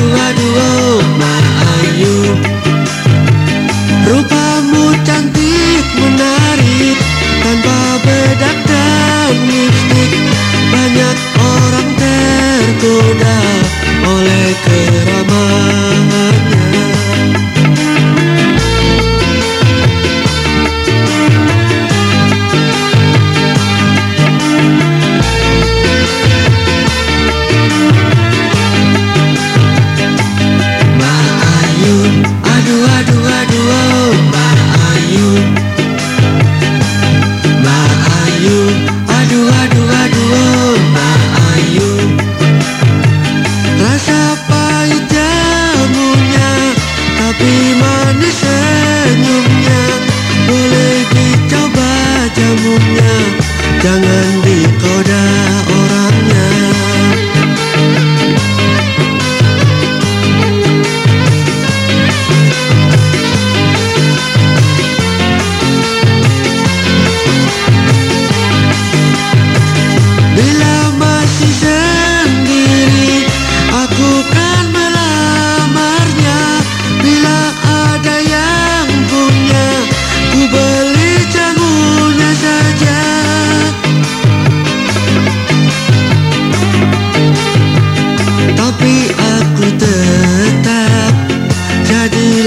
aduh aduh oh, Rupamu cantik menarik Tanpa bedak dan mistik Banyak orang tergoda. Di mana senyumnya? Boleh dicoba jamunya Jangan dikodai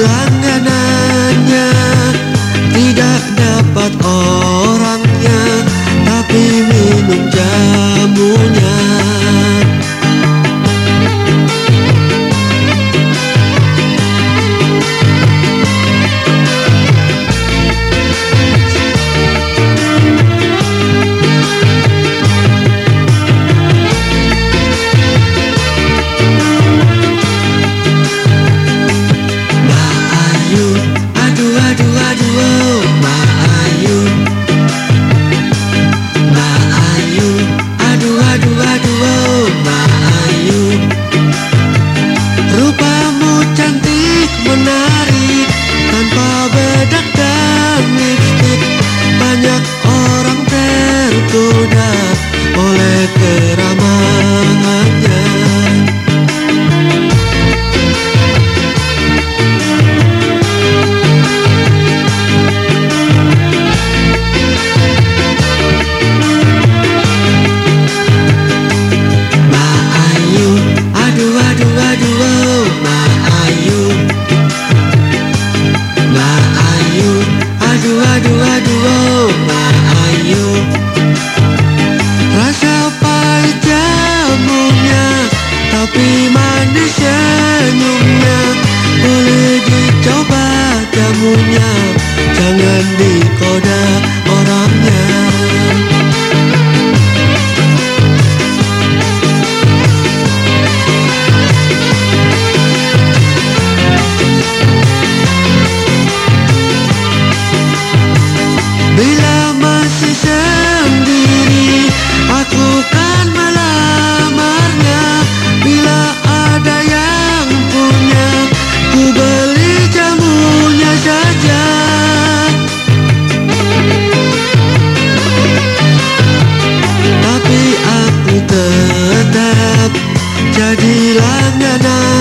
langganannya Tidak dapat orangnya Tapi minum jamunya. Jadilah Nana.